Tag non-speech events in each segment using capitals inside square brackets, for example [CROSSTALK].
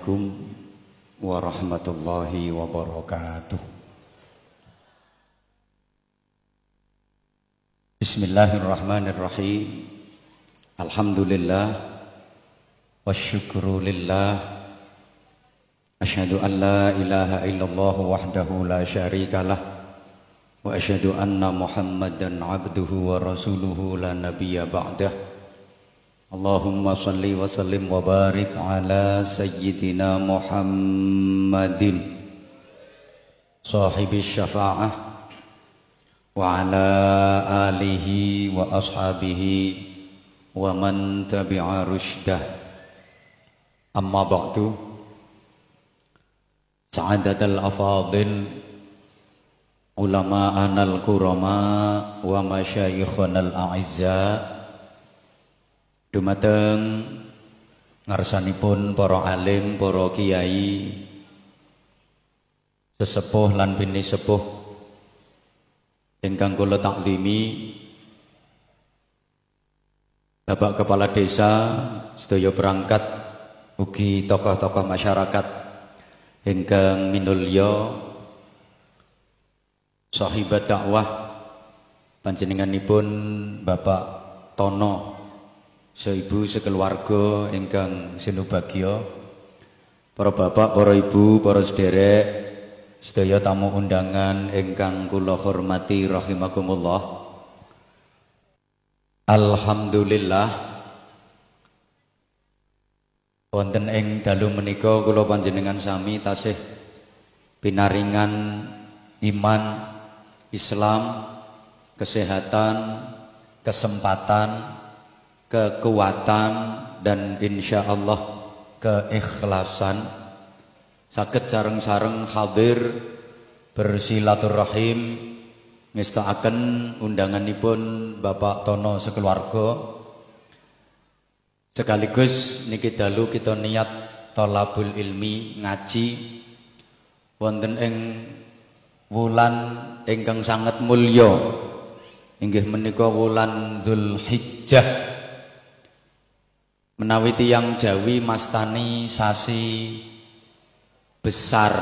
Assalamualaikum warahmatullahi wabarakatuh. Bismillahirrahmanirrahim. Alhamdulillah wasyukru lillah. Asyhadu an la ilaha illallah wahdahu la syarikalah wa asyhadu anna Muhammadan abduhu wa rasuluhu la nabiyya ba'dah. Allahumma salli wa sallim wa barik ala sayyidina Muhammadin sahibi syafa'ah wa ala alihi wa ashabihi wa man tabi'a rushdah amma ba'du sa'adat Dumateng ngarsanipun para alim, para kiai, sesepuh lan bini sepuh ingkang kula takzimi Bapak Kepala Desa sedaya berangkat ugi tokoh-tokoh masyarakat ingkang minulya sahibat dakwah panjenenganipun Bapak Tono Seibu sekeluarga ingkang sinubagya para bapak, para ibu, para sederek, sedaya tamu undangan ingkang kula hormati rahimakumullah. Alhamdulillah wonten ing dalu menika kula panjenengan sami tasih pinaringan iman, Islam, kesehatan, kesempatan kekuatan dan insya Allah keikhlasan. Sakit sareng-sareng hadir bersilaturahim ngestakaken undanganipun Bapak Tono sekeluarga. Sekaligus niki dalu kita niat tolabul ilmi ngaji. Wonten ing wulan ingkang sangat mulya. Inggih menika wulan Dzulhijjah menawi tiang Jawi mastani sasi besar.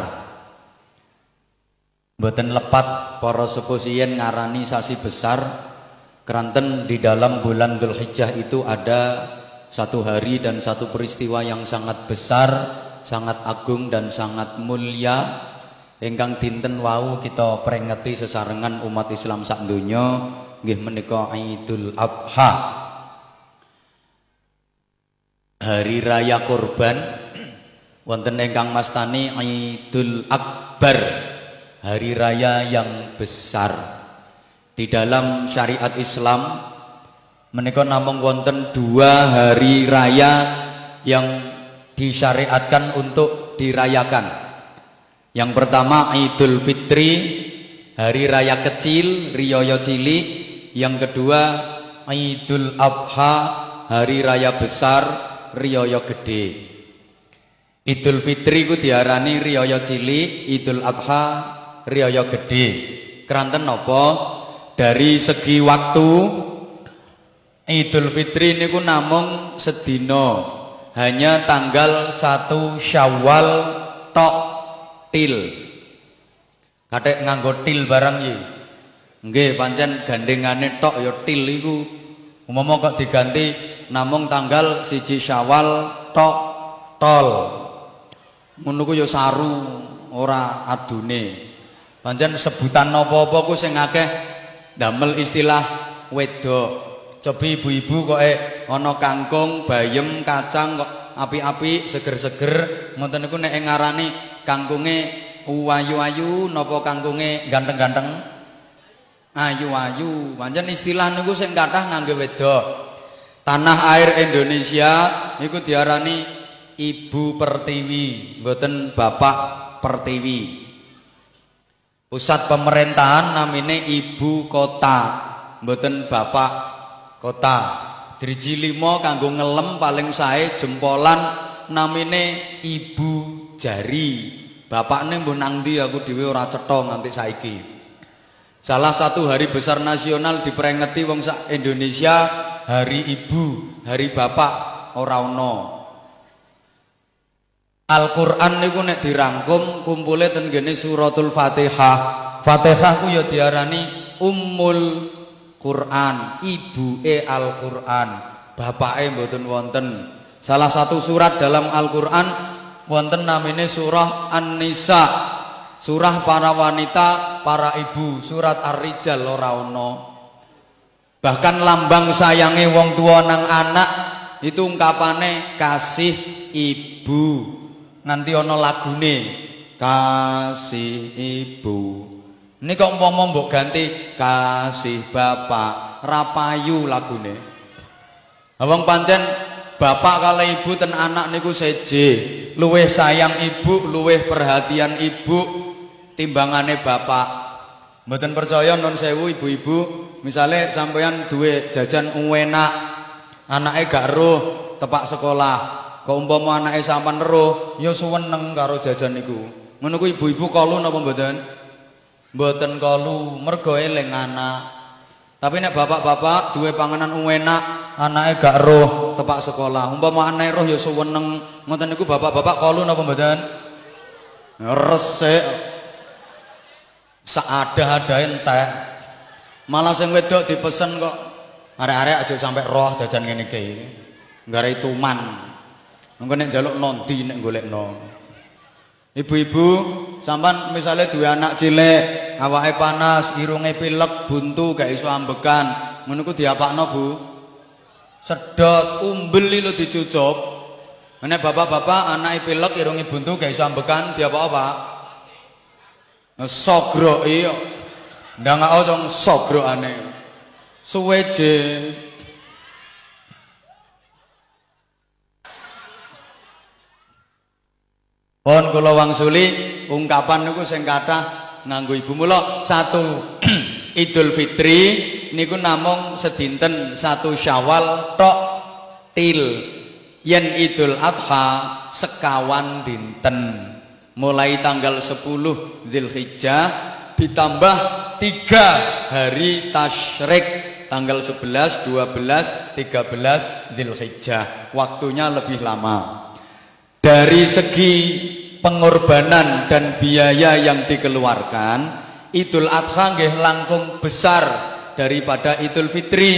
Mboten lepat para sepuh ngarani sasi besar. Keranten di dalam bulan Dzulhijjah itu ada satu hari dan satu peristiwa yang sangat besar sangat agung dan sangat mulia. Ingkang dinten wau kita peringati sesarengan umat Islam sak donya nggih menika Idul Adha hari raya kurban wonten ingkang mastani Idul Akbar hari raya yang besar. Di dalam syariat Islam menika namung wonten dua hari raya yang disyariatkan untuk dirayakan. Yang pertama Idul Fitri hari raya kecil riyaya cilik. Yang kedua Idul Adha hari raya besar riyaya gede. Idul Fitri ku diarani riyaya cilik, Idul Adha riyaya gede. Keranten napa? Dari segi waktu Idul Fitri niku namung sedina. Hanya tanggal 1 Syawal tok til. Kathek nganggo til barang iki. Nggih, pancen gandengane tok ya til iku. Umpama kok diganti namung tanggal siji Syawal tok tol. Ku ya saru ora adune. Pancen sebutan napa-apa ku sing akeh damel istilah wedok. Cobi ibu-ibu kok eh ana kangkung, bayem, kacang kok api-api, seger-seger. Ngoten niku nek ngarani kangkunge ayu-ayu napa kangkunge ganteng-ganteng? Ayu-ayu. Pancen istilah niku sing kathah ngangge wedok. Tanah air Indonesia itu diarani Ibu Pertiwi, mboten Bapak Pertiwi. Pusat pemerintahan namine Ibu Kota, mboten Bapak Kota. Driji limo kanggo ngelem paling sae jempolan namine Ibu Jari. Bapakne mbok nang ndi aku dhewe ora cetha nganti saiki. Salah satu hari besar nasional diperingati wong sak Indonesia hari ibu, hari bapak ora ana. Al-Qur'an niku nek dirangkum kumpule ten gene suratul Fatihah. Fatihah ku ya diarani Ummul Quran, ibuke Al-Qur'an. Bapake mboten wonten. Salah satu surat dalam Al-Qur'an wonten namine surah An-Nisa. Surah para wanita, para ibu, surat Ar-Rijal ora ono. Bahkan lambang sayange wong tua nang anak itu ungkapane kasih ibu. Nganti ana lagune kasih ibu. Ini kok umpama mbok ganti kasih bapak. Rapayu lagune. Abang pancen bapak kala ibu ten anak niku seje luweh sayang ibu luweh perhatian ibu timbangane bapak Mboten percaya non sewu ibu-ibu misalnya sampeyan duwe jajan enak anake gak roh tepak sekolah Kok umpama anake sampean roh, ya suweneng karo jajan niku. Ngono ibu-ibu kalu napa mboten? Mboten kalu, mergo eling anak. Tapi nek bapak-bapak duwe panganan enak, anake gak roh tepak sekolah. Umpama anake roh ya suweneng. Ngoten niku bapak-bapak kalu napa mboten? Resik. Saada-ada entek. Malah sing wedok dipesen kok arek-arek aja sampai roh jajan ngene iki. Nggarai tuman. Engko nek njaluk nondi nek golekno. Ibu-ibu, sampan misalnya dua anak cilik, awake panas, irunge pilek, buntu gak iso ambekan. Ngono ku diapakno, Bu? Sedot, umbel lho dicucup. Nek bapak-bapak anake pilek, irunge buntu gak iso ambekan, diapak apa? Sogroki kok. Ndangak dong sogrokane. Suweje. Pun kula wangsuli ungkapan niku sing kathah nganggo ibu mula satu [CLEARS THROAT] Idul Fitri niku namung sedinten satu Syawal tok til yen Idul Adha sekawan dinten mulai tanggal 10 Zulhijjah ditambah tiga hari tasyrik. Tanggal 11, 12, 13 Zulhijjah waktunya lebih lama. Dari segi pengorbanan dan biaya yang dikeluarkan Idul Adha nggih langkung besar daripada Idul Fitri.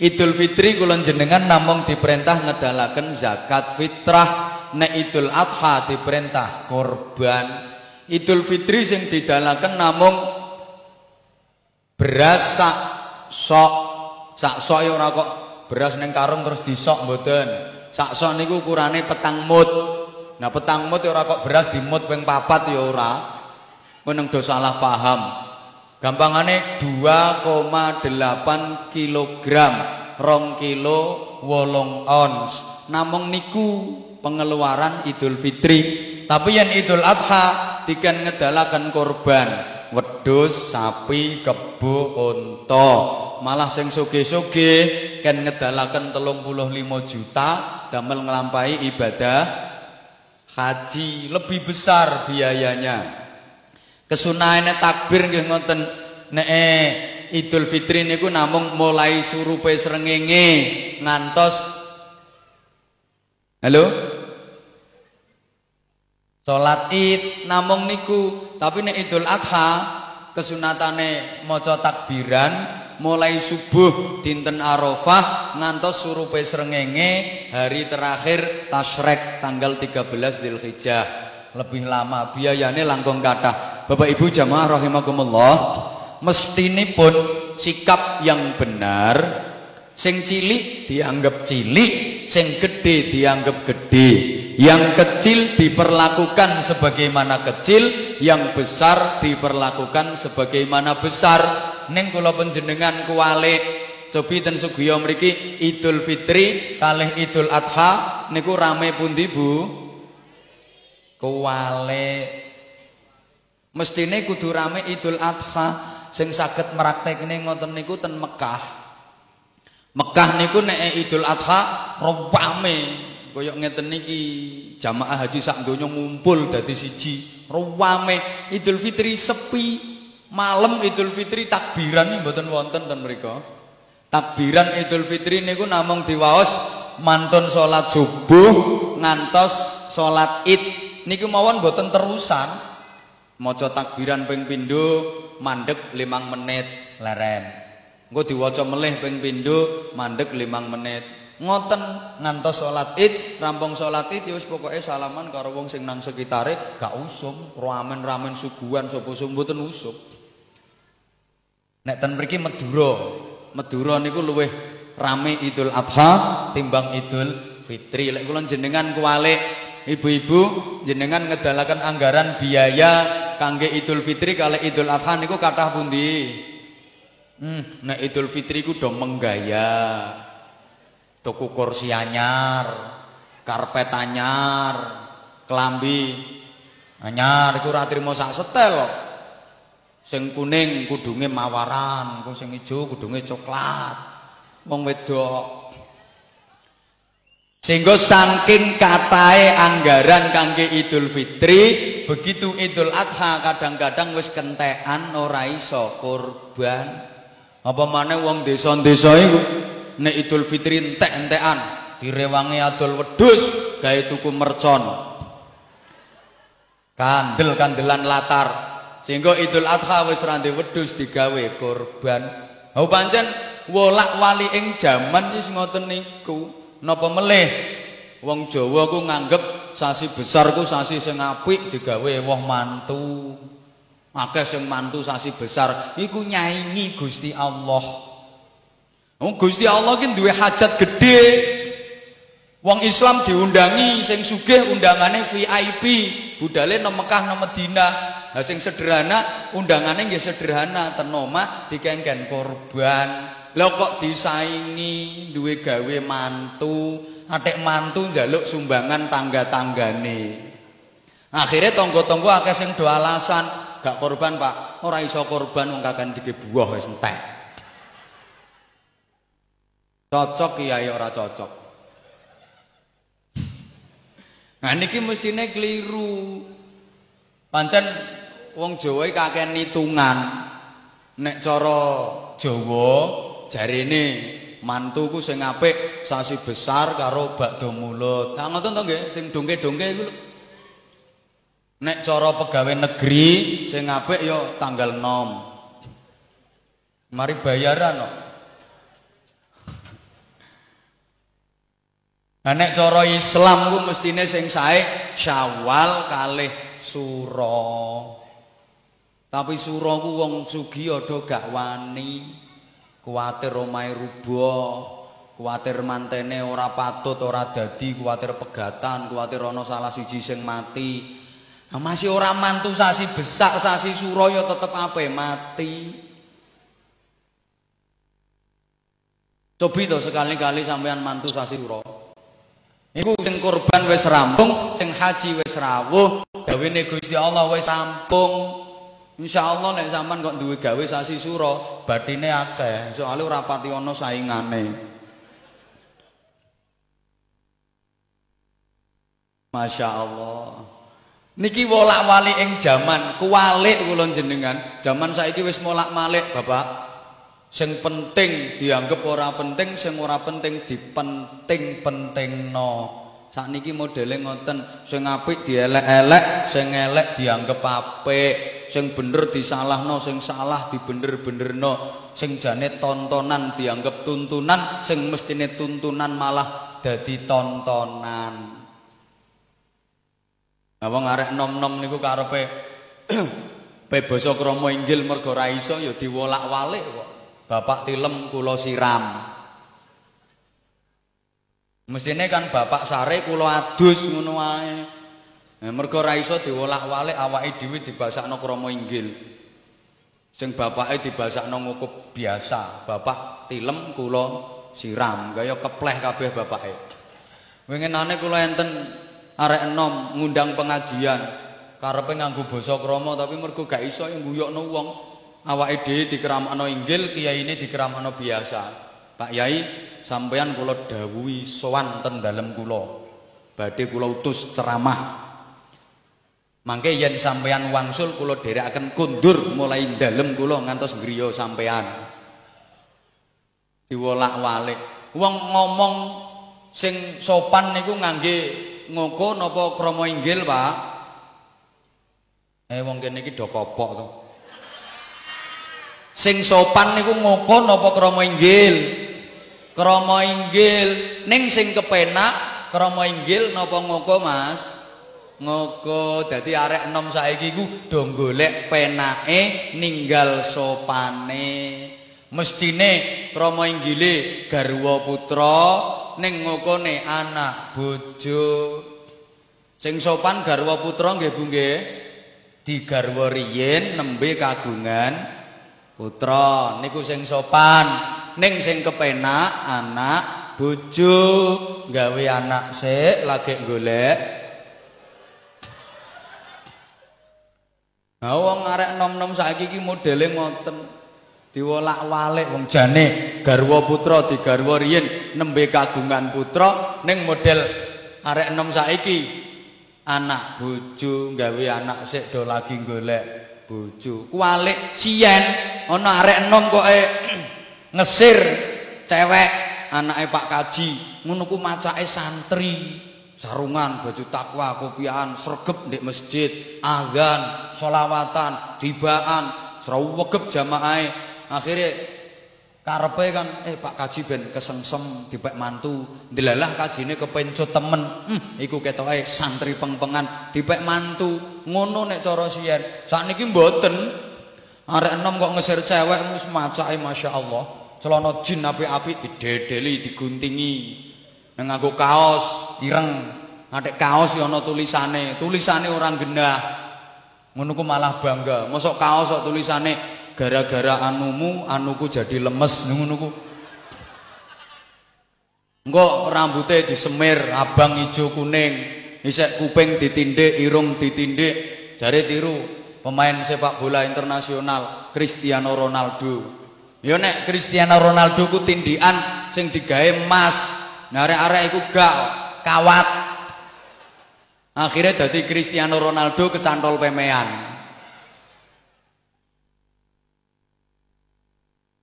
Idul Fitri kula jenengan namung diperintah ngedalaken zakat fitrah nek Idul Adha diperintah korban Idul Fitri sing didalaken namung beras sak sok sak sok ya ora kok beras ning karung terus disok mboten sak sok niku ukurane petang mut Nah petang mut ya ora kok beras dimut ping papat ya ora. Meneng do salah paham. Gampangane 2,8 kilogram, rong kilo wolong ons. Namung niku pengeluaran Idul Fitri. Tapi yang Idul Adha dikan ngedalakan korban wedhus, sapi, kebo, unta. Malah sing sugih-sugih kan ngedalaken 35 juta damel nglampahi ibadah haji lebih besar biayanya. Kesunahane takbir nggih ngoten nek Idul Fitri niku namung mulai surupe srengenge ngantos Halo? Salat Id namung niku, tapi nek Idul Adha kesunatane maca takbiran mulai subuh dinten Arafah ngantos surupe srengenge hari terakhir tasrek tanggal 13 Dzulhijjah. Lebih lama biayane langkung kathah. Bapak Ibu jamaah rahimakumullah, pun sikap yang benar sing cilik dianggap cilik, sing gede dianggap gede. Yang kecil diperlakukan sebagaimana kecil, yang besar diperlakukan sebagaimana besar ning kula panjenengan kuwalik cobi ten Sugiya mriki Idul Fitri kalih Idul Adha niku rame pundi Bu? Kuwalik. Mestine kudu rame Idul Adha sing saged mraktekne ngoten niku ten Mekah. Mekah niku nek Idul Adha rame kaya ngeten niki jamaah haji sak donya ngumpul dadi siji rame Idul Fitri sepi malam Idul Fitri takbiran mboten wonten ten mriku. Takbiran Idul Fitri niku namung diwaos mantun salat subuh ngantos salat Id niku mawon boten terusan. Maca takbiran ping mandek limang menit leren. Engko diwaca melih ping pindho mandek limang menit. Ngoten ngantos salat Id, rampung salat Id ya wis pokoke salaman karo wong sing nang sekitare gak usum, ramen-ramen suguhan sapa mboten usum. Nek ten mriki Madura, Madura niku luwih rame Idul Adha timbang Idul Fitri. Lek kula jenengan kualik ibu-ibu jenengan ngedalaken anggaran biaya kangge Idul Fitri kali Idul Adha niku kathah pundi? Hmm, nek Idul Fitri ku do menggaya. Tuku kursi anyar, karpet anyar, kelambi anyar iku ora trimo sak setel kok. Sing kuning kudunge mawaran, sing ijo kudunge coklat. Wong wedok. Sehingga saking katae anggaran kangge Idul Fitri, begitu Idul Adha kadang-kadang wis kentekan ora iso kurban. Apa maneh wong desa-desa iku nek Idul Fitri entek-entekan direwangi adol wedhus gawe tuku mercon. Kandel-kandelan latar sehingga Idul Adha wis rande wedhus digawe kurban. Oh pancen wolak-wali ing jaman wis ngoten niku. Napa melih wong Jawa ku nganggep sasi besar ku sasi sing apik digawe woh mantu. Akeh sing mantu sasi besar iku nyaingi Gusti Allah. Oh Gusti Allah ki duwe hajat gede. Wong Islam diundangi sing sugih undangane VIP, budale nang Mekah nang Madinah. Lah sing sederhana undangane nggih sederhana ten omah dikengken korban. Lah kok disaingi duwe gawe mantu, atik mantu njaluk sumbangan tangga-tanggane. Akhirnya tonggo-tonggo akeh sing do alasan, gak korban, Pak. Ora iso korban wong kakan dige buah wis entek. Cocok kiai ora cocok. Nah niki mestine keliru. Pancen wong Jawa kakek hitungan. Nek cara Jawa jarine mantuku sing apik sasi besar karo bakdo mulut. Nah ngoten to nggih sing dongke-dongke iku. Nek cara pegawai negeri sing apik ya tanggal 6. Mari bayaran kok. Nah nek cara Islam ku mestine sing sae Syawal kalih Suro. Tapi Suro ku wong sugih ada gak wani. kuatir omahe rubuh kuatir mantene ora patut ora dadi kuatir pegatan kuatir ana salah siji sing mati masih ora mantu sasi besar sasi suraya tetep ape mati cobi to sekali-kali sampean mantu sasi suro Iku sing kurban wis rampung, sing haji wis rawuh, gawene Gusti Allah wis rampung. Insyaallah nek sampean kok duwe gawe sasi suro, batine akeh, soalnya ora pati ana saingane. Masya Allah. Niki wolak-walik ing jaman, kuwalik kula jenengan. Jaman saiki wis molak-malik, Bapak. Sing penting dianggap ora penting, sing ora penting dipenting-pentingno. Sakniki modele ngoten, sing apik dielek-elek, sing elek dianggep apik, sing bener disalahno, sing salah dibener-benerno, sing jane tontonan dianggep tuntunan, sing mestine tuntunan malah dadi tontonan. Wong arek nom-nom niku karepe [CLEARS THROAT] pe basa krama inggil mergo ra iso ya diwolak-walik kok. Bapak tilem kula siram. Mestine kan bapak sare kula adus ngono wae. Nah, mergo ra iso diwolak-walik awake dhewe dibasakno krama inggil. Sing bapake dibasakno ngukup biasa, bapak tilem kula siram kaya kepleh kabeh bapake. Winginane kula enten arek enom ngundang pengajian karepe nganggo basa krama tapi mergo gak iso nguyokno wong awake dhewe dikeramakno inggil, kiyaine dikeramakno biasa. Pak Yai sampeyan kula dawuhi sowan ten dalem kula. Badhe kula utus ceramah. Mangke yen sampeyan wangsul kula dherekaken kundur mulai dalem kula ngantos griya sampeyan. Diwolak-walik. Wong ngomong sing sopan niku ngangge ngoko napa krama inggil, Pak? Eh wong kene iki do kopok to. Sing sopan niku ngokon apa krama inggil? Krama inggil. Ning sing kepenak krama inggil napa ngoko, Mas? Ngoko. Dadi arek enom saiki ku do golek penake ninggal sopane. Mestine krama inggile garwa putra ning ngokone anak bojo. Sing sopan garwa putra nggih Bu nggih. digarwa riyin nembe kagungan putra. Niku sing sopan. Ning sing kepenak anak bojo. Gawe anak sik lagi golek. Nah wong arek nom-nom saiki iki modele ngoten diwolak-walik wong jane garwa putra digarwa riyin nembe kagungan putra ning model arek nom saiki. Anak bojo gawe anak sik do lagi golek bojo. Kualik siyen ana arek enom e [CLEARS THROAT] ngesir cewek anake Pak Kaji. Ngono ku macake santri sarungan baju takwa kopian sregep ndek masjid azan selawatan dibaan srawegep jamaahe akhirnya karepe kan eh Pak Kaji ben kesengsem dipek mantu. Ndelalah kajine kepencut temen. Hmm, iku ketoke santri pengpengan dipek mantu. Ngono nek cara siyen. Sakniki mboten. Arek enom kok ngesir cewek wis macake masyaallah. Celana jin apik-apik didedeli diguntingi. Nang nganggo kaos ireng. Ngadek kaos ya ana tulisane. Tulisane orang gendah ngono malah bangga. Mosok kaos kok tulisane gara-gara anumu anuku jadi lemes ngono Engko rambutnya disemir abang hijau kuning isek kuping ditindik irung ditindik jari tiru pemain sepak bola internasional Cristiano Ronaldo Ya nek Cristiano Ronaldo ku tindikan sing digawe emas. Nah arek-arek iku gak kawat. Akhirnya dadi Cristiano Ronaldo kecantol pemean.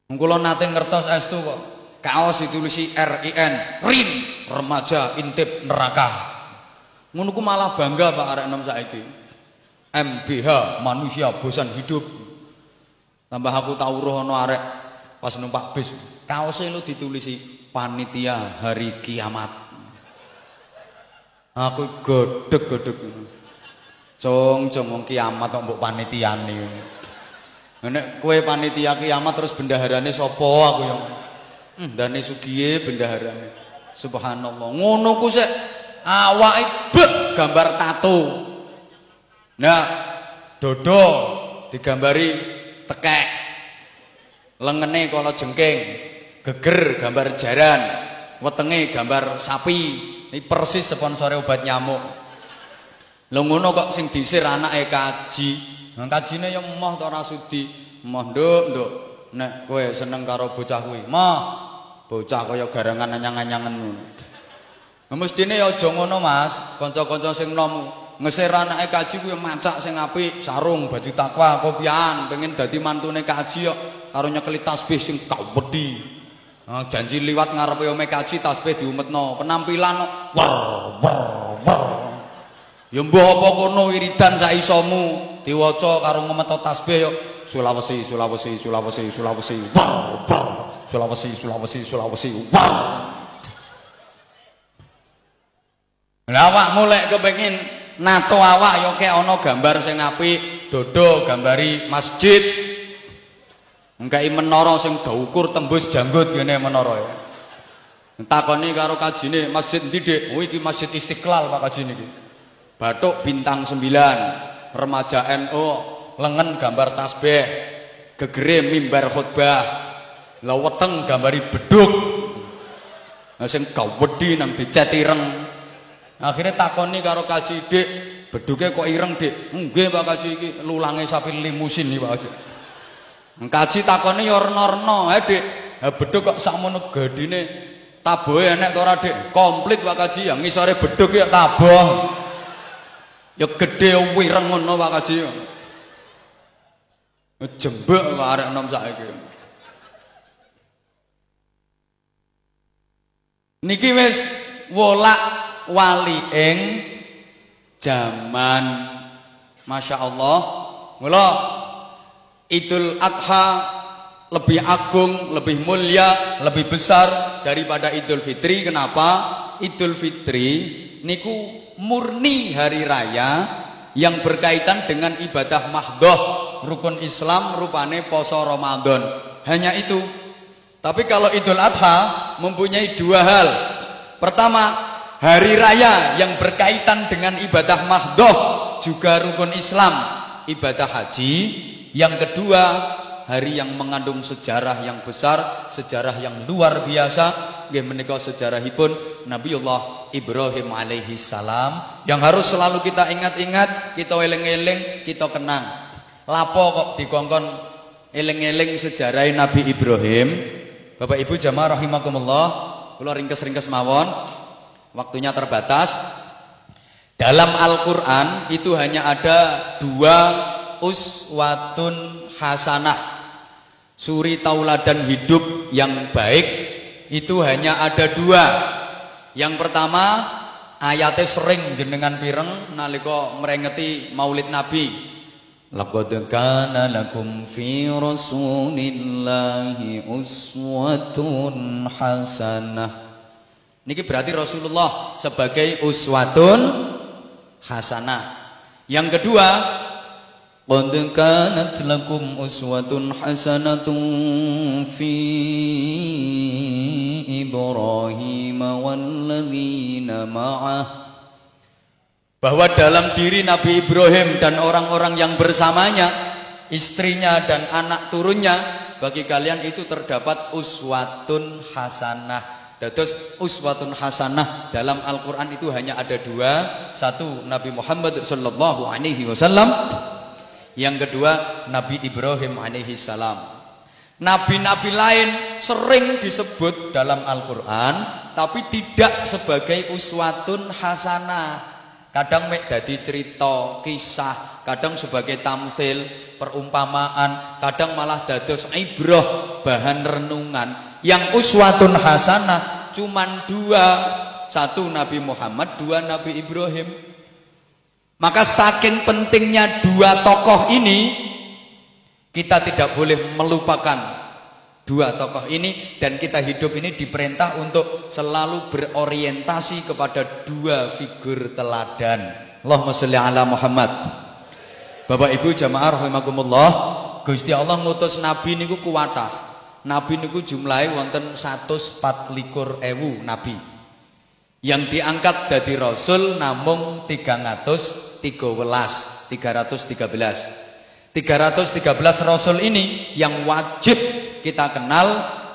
Kula nate ngertos estu kok. Kaos ditulisi RIN, RIN, remaja intip neraka. Ngono malah bangga Pak arek enom saiki. MBH, manusia bosan hidup. Tambah aku tau roh ana arek pas numpak bis. Kaose lu ditulisi panitia hari kiamat. Aku godheg-godheg. Cong, cong wong kiamat kok mbok panitiane. Nek kue panitia kiamat terus bendaharane sapa aku yang hmm, dane sugiye bendaharane. Subhanallah. Ngono ku sik awake gambar tato. Nah, dodo digambari tekek. Lengene kala jengking, geger gambar jaran, wetenge gambar sapi. Ini persis sponsore obat nyamuk. Lho ngono kok sing disir anake kaji, kajine yo emoh to ora sudi. Emoh nduk, nduk. Nek kowe seneng karo bocah kuwi, moh. Bocah kaya garangan anyang-anyangen ngono. Mestine yo aja ngono, Mas. Kanca-kanca sing nom ngesir anake kaji kuwi macak sing apik, sarung, baju takwa, kopian, pengen dadi mantune kaji yo karo nyekeli tasbih sing kawedi. Nah, janji liwat ngarepe ome kaji tasbih diumetno, penampilan wer wer wer. Ya mbah apa kono wiridan sak isomu. Diwaca karo ngemeto tasbih Sulawesi Sulawesi Sulawesi Sulawesi wow. Sulawesi Sulawesi Sulawesi wow. Lah awakmu lek kepengin nato awak yo kek ana gambar sing apik, dodo gambari masjid. Engkai menara sing ukur tembus janggut ngene menara ya. Takoni karo kajine masjid ndi, Dik? Oh iki Masjid Istiqlal Pak kajine iki. Batuk bintang 9. Remaja NU lengan gambar tasbih gegere mimbar khutbah la weteng gambari beduk nah sing gawedi nang dicet ireng. Akhirnya takoni karo kaji dik. Beduke kok ireng dik? Nggih Pak Kaji iki lulange sapi limusin iki Pak Kaji. Kaji takoni ya rena-rena ha dik beduk kok sakmono gedine tabohe enek to ora dik? Komplit Pak Kaji yang ngisore beduk ya taboh Ya gede wireng ngono Pak Kaji. Jembek kok arek enom saiki. Niki wis wolak jaman Masya Allah Mula Idul Adha lebih agung, lebih mulia, lebih besar daripada Idul Fitri. Kenapa? Idul Fitri niku murni hari raya yang berkaitan dengan ibadah mahdoh rukun Islam rupane poso Ramadan. Hanya itu. Tapi kalau Idul Adha mempunyai dua hal. Pertama, hari raya yang berkaitan dengan ibadah mahdoh juga rukun Islam, ibadah haji. Yang kedua, hari yang mengandung sejarah yang besar, sejarah yang luar biasa, nggih menika sejarahipun Nabiullah Ibrahim alaihi salam yang harus selalu kita ingat-ingat, kita eling-eling, kita kenang. Lapo kok dikongkon eling-eling sejarah Nabi Ibrahim? Bapak Ibu jamaah rahimakumullah, kula ringkes-ringkes mawon. Waktunya terbatas. Dalam Al-Qur'an itu hanya ada dua uswatun hasanah suri tauladan hidup yang baik itu hanya ada dua. Yang pertama ayatnya sering jenengan pireng nalika merengeti Maulid Nabi. Laqad kana lakum fi rasulillahi uswatun hasanah. Niki berarti Rasulullah sebagai uswatun hasanah. Yang kedua, قد كانت لكم أسوة حسنة في إبراهيم والذين معه bahwa dalam diri Nabi Ibrahim dan orang-orang yang bersamanya istrinya dan anak turunnya bagi kalian itu terdapat uswatun hasanah Dados uswatun hasanah dalam Al-Qur'an itu hanya ada dua, satu Nabi Muhammad sallallahu alaihi wasallam yang kedua Nabi Ibrahim alaihi salam. Nabi-nabi lain sering disebut dalam Al-Qur'an tapi tidak sebagai uswatun hasanah. Kadang mek cerita, kisah, kadang sebagai tamsil, perumpamaan, kadang malah dados ibrah, bahan renungan. Yang uswatun hasanah cuman dua, satu Nabi Muhammad, dua Nabi Ibrahim. Maka saking pentingnya dua tokoh ini kita tidak boleh melupakan dua tokoh ini dan kita hidup ini diperintah untuk selalu berorientasi kepada dua figur teladan. Allahumma sholli ala Muhammad. Bapak Ibu jamaah rahimakumullah, Gusti Allah ngutus nabi niku kuwatah. Nabi niku jumlahe wonten 124 ewu nabi. Yang diangkat dari rasul namung 300 313 313 313 rasul ini yang wajib kita kenal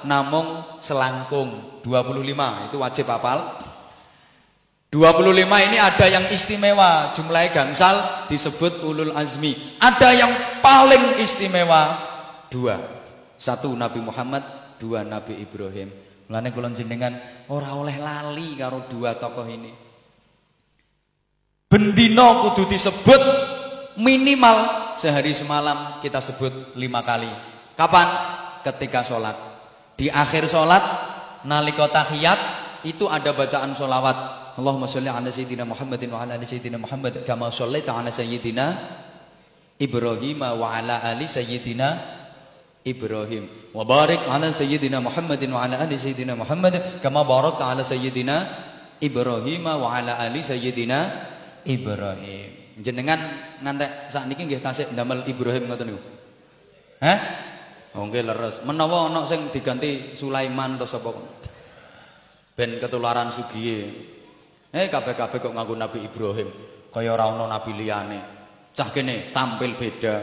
namung selangkung. 25 itu wajib hafal 25 ini ada yang istimewa jumlahnya gangsal disebut ulul azmi. Ada yang paling istimewa dua. Satu Nabi Muhammad dua Nabi Ibrahim. Mulane kula jenengan ora oleh lali karo dua tokoh ini Bendino kudu disebut minimal sehari semalam kita sebut lima kali. Kapan? Ketika sholat. Di akhir sholat, nalika tahiyat itu ada bacaan sholawat. Allahumma sholli ala sayyidina Muhammadin wa ala sayyidina Muhammad kama shallaita ala sayyidina Ibrahim wa ala ali sayyidina Ibrahim wa barik ala sayyidina Muhammadin wa ala ali sayyidina Muhammad kama barakta ala sayyidina Ibrahim wa ala ali sayyidina Ibrahim. Jenengan ngantek sakniki nggih tasik ndamel Ibrahim ngoten niku. Hah? Oh nggih leres. Menawa ana sing diganti Sulaiman atau sapa ben ketularan sugiye. Eh kabeh-kabeh kok nganggo Nabi Ibrahim, kaya ora ana nabi liyane. Cah kene tampil beda.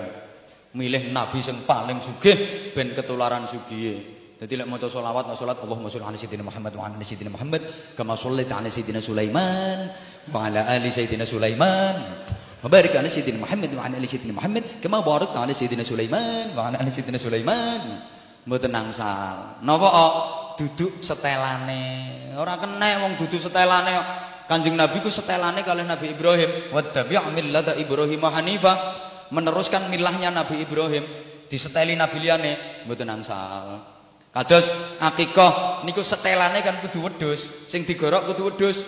Milih nabi sing paling sugih ben ketularan sugiye. Jadi lek maca selawat, maca salat Allahumma sholli ala sayyidina Muhammad wa ala sayyidina Muhammad kama shallaita ala sayyidina Sulaiman wa ala ali sayyidina Sulaiman. Wa barik ala sayyidina Muhammad wa ala ali sayyidina Muhammad kama barakta ala sayyidina Sulaiman wa ala ali sayyidina Sulaiman. Mboten nangsal. Napa kok duduk setelane? Ora kena wong duduk setelane. Kanjeng Nabi ku setelane kalih Nabi Ibrahim. Wa tabi' millata Ibrahim hanifah. Meneruskan milahnya Nabi Ibrahim. Diseteli Nabi liyane mboten nangsal. Kados akikah niku setelane kan kudu wedhus, sing digorok kudu wedhus.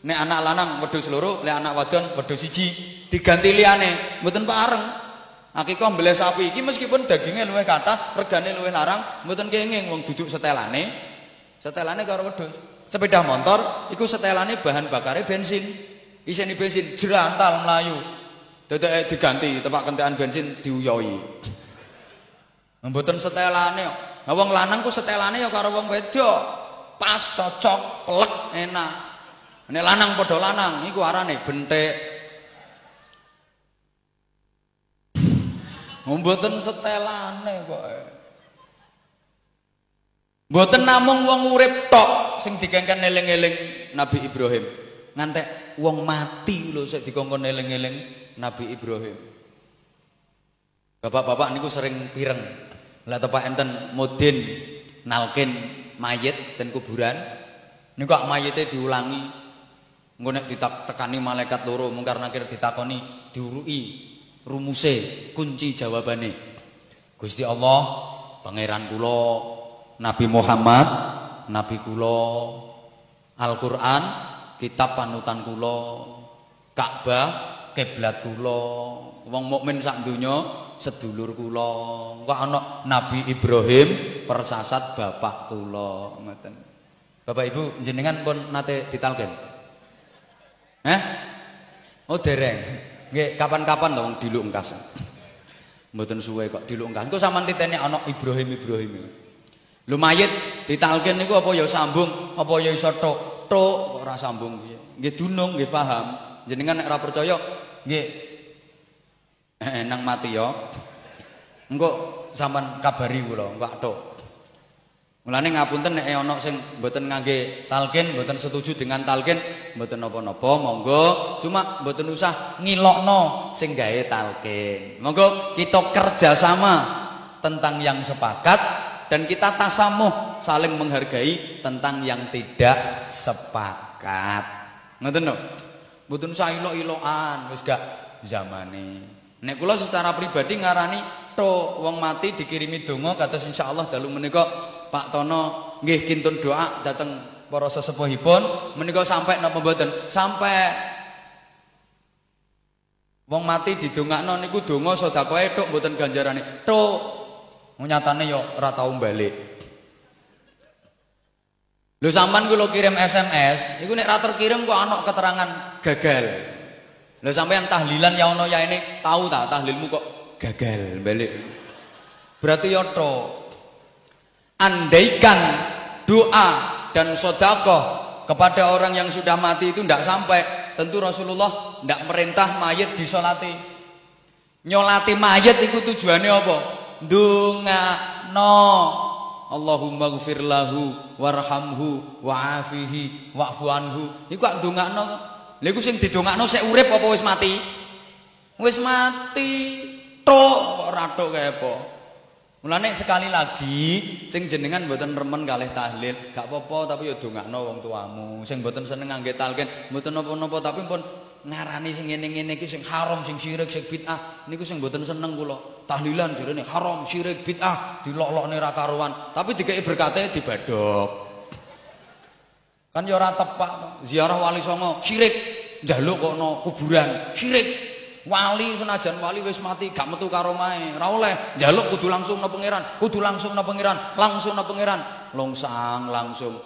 Nek anak lanang wedhus loro, lek anak wadon wedhus siji, diganti liyane, mboten pareng. Akikah mbeleh sapi iki meskipun dagingnya luwih kathah, regane luwih larang, mboten kenging wong duduk setelane. Setelane karo wedhus. Sepeda motor iku setelane bahan bakare bensin. Isine bensin jerantal melayu. Dadake diganti tempat kentekan bensin diuyoi. Mboten setelane. Lah wong lanang ku setelane ya karo wong wedok. Pas cocok, pelek, enak. Nek lanang padha lanang iku arane bentek Mboten setelane kok. Mboten namung wong urip tok sing dikengken eling-eling Nabi Ibrahim. Ngantek wong mati lho sik dikongkon eling-eling Nabi Ibrahim. Bapak-bapak niku sering pireng. Lah tepak enten mudin nalkin mayit dan kuburan. Niku kok mayite diulangi. Engko nek ditekani malaikat loro mungkar nakir ditakoni diurui rumuse kunci jawabane. Gusti Allah pangeran kula Nabi Muhammad nabi kula Al-Qur'an kitab panutan kula Ka'bah kiblat kula wong mukmin sak donya sedulur kula. Kok ana Nabi Ibrahim persasat bapak kula. Ngoten. Bapak Ibu jenengan pun nate ditalken Eh Oh dereng Nggih, kapan-kapan to wong diluk engkas. Mboten suwe kok diluk engkas. Engko sampean titeni ana Ibrahim Ibrahim. Lho mayit ditalkin niku apa ya sambung, apa ya iso tok. Tok kok ora sambung piye. Nggih dunung nggih paham. Jenengan nek ora percaya nggih eh, nang mati ya. Engko sampean kabari kula, engko tok. Mulane ngapunten nek ana sing mboten ngangge talqin, mboten setuju dengan talqin, mboten napa-napa, monggo. Cuma mboten usah ngilokno sing gawe talqin. Monggo kita kerjasama tentang yang sepakat dan kita tasamuh saling menghargai tentang yang tidak sepakat. Ngoten lho. Mboten usah ilok-ilokan, wis gak zamane. Nek kula secara pribadi ngarani to wong mati dikirimi donga kados insyaallah dalu menika Pak Tono nggih kintun doa dateng para sesepuhipun menika sampai napa mboten? Sampai wong mati didongakno niku donga sedekah tok mboten ganjarane. Tok. Nyatane yo ora tau balik. Lho sampean kula kirim SMS, iku nek ra terkirim kok ana keterangan gagal. Lho sampean tahlilan ya ono ya ini tahu ta tahlilmu kok gagal balik. Berarti yo tok andaikan doa dan sodakoh kepada orang yang sudah mati itu tidak sampai tentu Rasulullah tidak merintah mayat disolati. Nyolati mayat itu tujuannya apa? Dunga no Allahumma gfir lahu warhamhu wa'afihi wa'fu anhu iku kok ndongakno lha iku sing didongakno sik urip apa wis mati? Wis mati tok kok ora tok kaya apa Mulane sekali lagi sing jenengan mboten remen kalih tahlil, gak apa-apa tapi ya dongakno wong tuamu. Sing mboten seneng ngangge talqin, mboten napa-napa tapi pun ngarani sing ngene-ngene iki sing haram, sing syirik, sing bid'ah. Niku sing mboten seneng kula. Tahlilan jarene haram, syirik, bid'ah, dilok-lokne ra karuan, tapi dikeki berkate dibadok. Kan ya ora tepak ziarah wali songo, syirik, njaluk kono kuburan, syirik. Wali senajan wali wis mati gak metu karo mae. Ora oleh njaluk kudu langsung nang pangeran, kudu langsung nang pangeran, langsung nang pangeran. Longsang langsung.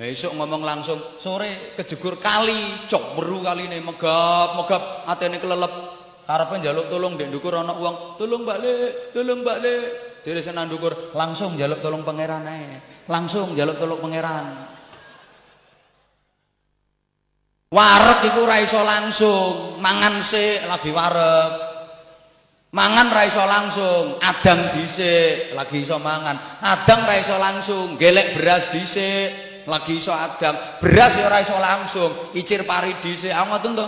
Esuk ngomong langsung, sore kejegur kali, cok meru kaline megap, megap atene kelelep. Karepe njaluk tolong ndek ndukur ana wong, tolong balik, tolong balik. Jere senan ndukur, langsung njaluk tolong pangeran ae. Langsung njaluk tolong pangeran. Wareg iku ora iso langsung, mangan sik lagi wareg. Mangan ra iso langsung, adang dhisik lagi iso mangan. Adang ra iso langsung, gelek beras dhisik lagi iso adang. Beras ora iso langsung, icir pari dhisik. Ah ngoten to.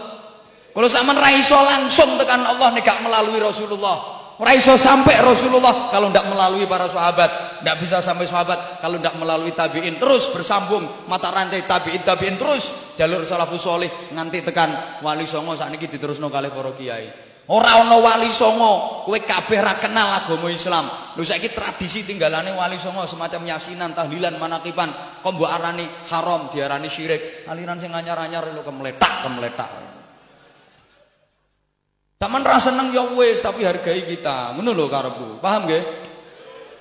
Kalau sampean ra iso langsung tekan Allah nek gak melalui Rasulullah. Ora iso sampai Rasulullah kalau tidak melalui para sahabat, tidak bisa sampai sahabat kalau tidak melalui tabiin terus bersambung mata rantai tabiin tabiin terus jalur salafus soleh nganti tekan wali songo saat ini diterusno kali para kiai. Ora ana wali songo, kowe kabeh ra kenal agama Islam. Lho saiki tradisi tinggalane wali songo semacam yasinan, tahlilan, manakipan, kok mbok arani haram, diarani syirik. Aliran sing anyar-anyar lho kemletak, kemletak. Sampeyan ra seneng ya wis, tapi hargai kita. Ngono lho karepku. Paham nggih?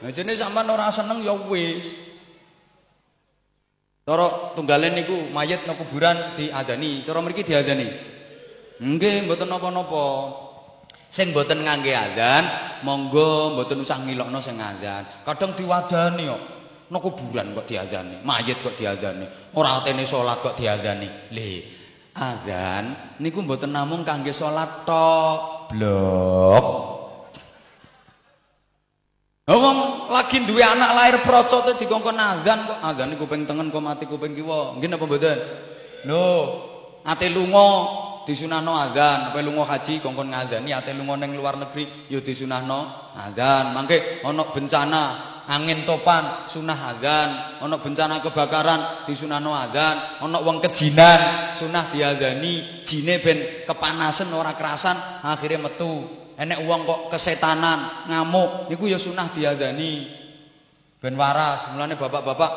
Nah jenenge sampeyan ora seneng ya wis. Cara tunggalen niku mayit nang kuburan diadani, cara mriki diadani. Nggih, mboten napa-napa. Sing mboten ngangge adzan, monggo mboten usah ngilokno sing adzan. Kadang diwadani kok. Nang kuburan kok diadani, mayit kok diadani. Ora atene salat kok diadani. Lih, Adzan niku mboten namung kangge salat tok. Blok. Wong lagi duwe anak lahir procote dikongkon adzan kok adzan kuping tengen kok mati kuping kiwa. Nggih napa mboten? Lho, ate lunga disunahno adzan, apa lunga haji kongkon ngadani ate lunga ning luar negeri ya disunahno adzan. Mangke ana bencana angin topan sunah adzan, ana bencana kebakaran disunahno adzan, ana wong kejinan sunah diadzani, jine ben kepanasan ora kerasan akhirnya metu. Enek wong kok kesetanan, ngamuk, iku ya sunah diadzani. Ben waras, mulane bapak-bapak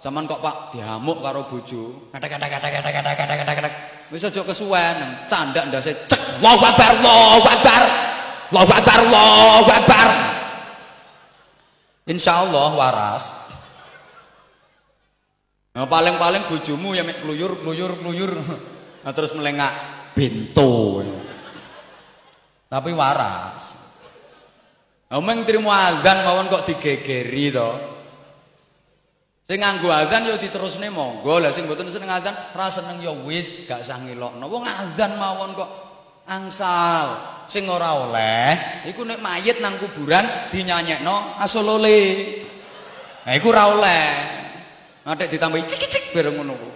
zaman kok Pak diamuk karo bojo. Kadang-kadang Wis aja kesuwen, candak ndase cek Allahu Akbar, Allahu Akbar. Allahu Akbar, Allahu Akbar. Insyaallah waras. Nah, paling-paling bojomu ya mek kluyur kluyur. Nah, terus melengak bento. Tapi waras. Omeng trimo azan mawon kok digegeri to. Sing nganggo azan ya diterusne monggo. Lah sing mboten seneng azan, ra seneng ya wis, gak usah ngelokno. Wong azan mawon kok angsal. Sing ora oleh iku nek mayit nang kuburan dinyanyekno asolole. Nah iku ora oleh. Nek ditambahi cik-cik bareng ngono ku.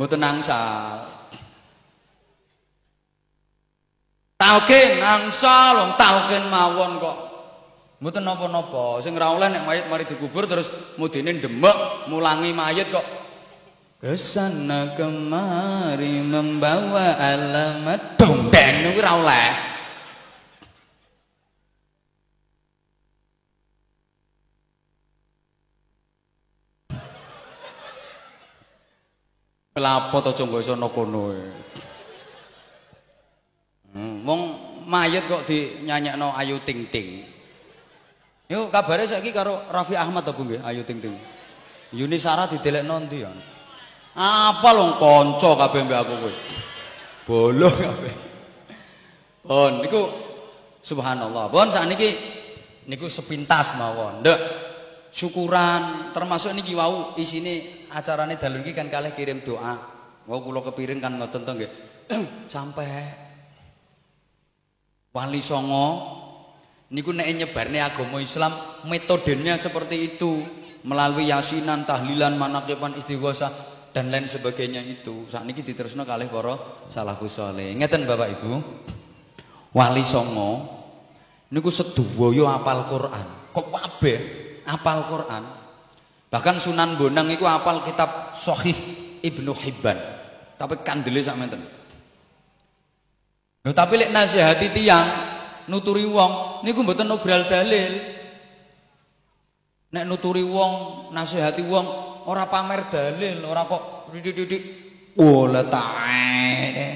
Mboten angsal. Talkin angsal wong talkin mawon kok. Mboten napa-napa. Sing ora oleh nek mayit mari dikubur terus mudine demek mulangi mayit kok Ke sana kemari membawa alamat dongdeng niku ora oleh. Kelapa to aja iso kono. Hmm, wong mayit kok dinyanyekno Ayu Ting Ting. Yo kabare saiki karo Raffi Ahmad Bu nggih Ayu Ting Ting. Yuni Sarah didelekno ndi ya? Apa lho kanca kabeh mbek aku kowe. Bolo kabeh. Pun niku subhanallah. Pun sakniki niku sepintas mawon. Nduk syukuran termasuk niki wau isine acarane dalu iki kan kalih kirim doa. Wau kula kepiring kan ngoten to nggih. [CLEARS THROAT] Sampai wali songo niku nek nyebarne agama Islam metodenya seperti itu melalui yasinan, tahlilan, manaqiban, istighosah dan lain sebagainya itu. Saat ini diterusno kalih para salafus saleh. Ngeten Bapak Ibu. Wali Songo niku sedaya apal Quran. Kok kabeh apal Quran. Bahkan Sunan Bonang iku apal kitab Sahih Ibnu Hibban. Tapi kandele menten. Lho tapi lek nasihati tiyang nuturi wong niku mboten obral dalil. Nek nuturi wong, nasihati wong ora pamer dalil, ora kok didik-didik. Wala ta'ala.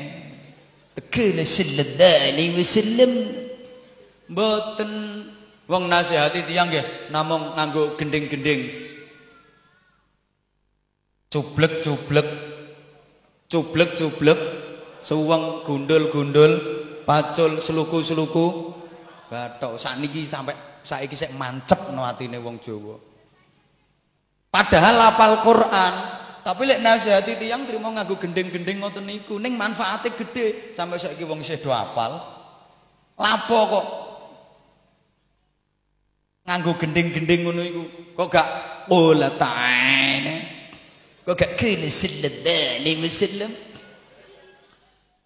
Tekele sallallahu alaihi wasallam. Mboten wong nasihati tiyang nggih namung nganggo gending-gending. Cublek-cublek. Cublek-cublek. Suweng gundul-gundul, pacul seluku-seluku. Bathok sakniki sampai saiki sik mancep no atine wong Jawa. Padahal apal Quran, tapi lek nasihati tiyang trimo nganggo gending-gending ngoten niku ning manfaate gede sampai saiki wong isih do apal. Lapo kok nganggo gending-gending ngono iku kok gak ola ta'ala kok gak kene sallallahu alaihi wasallam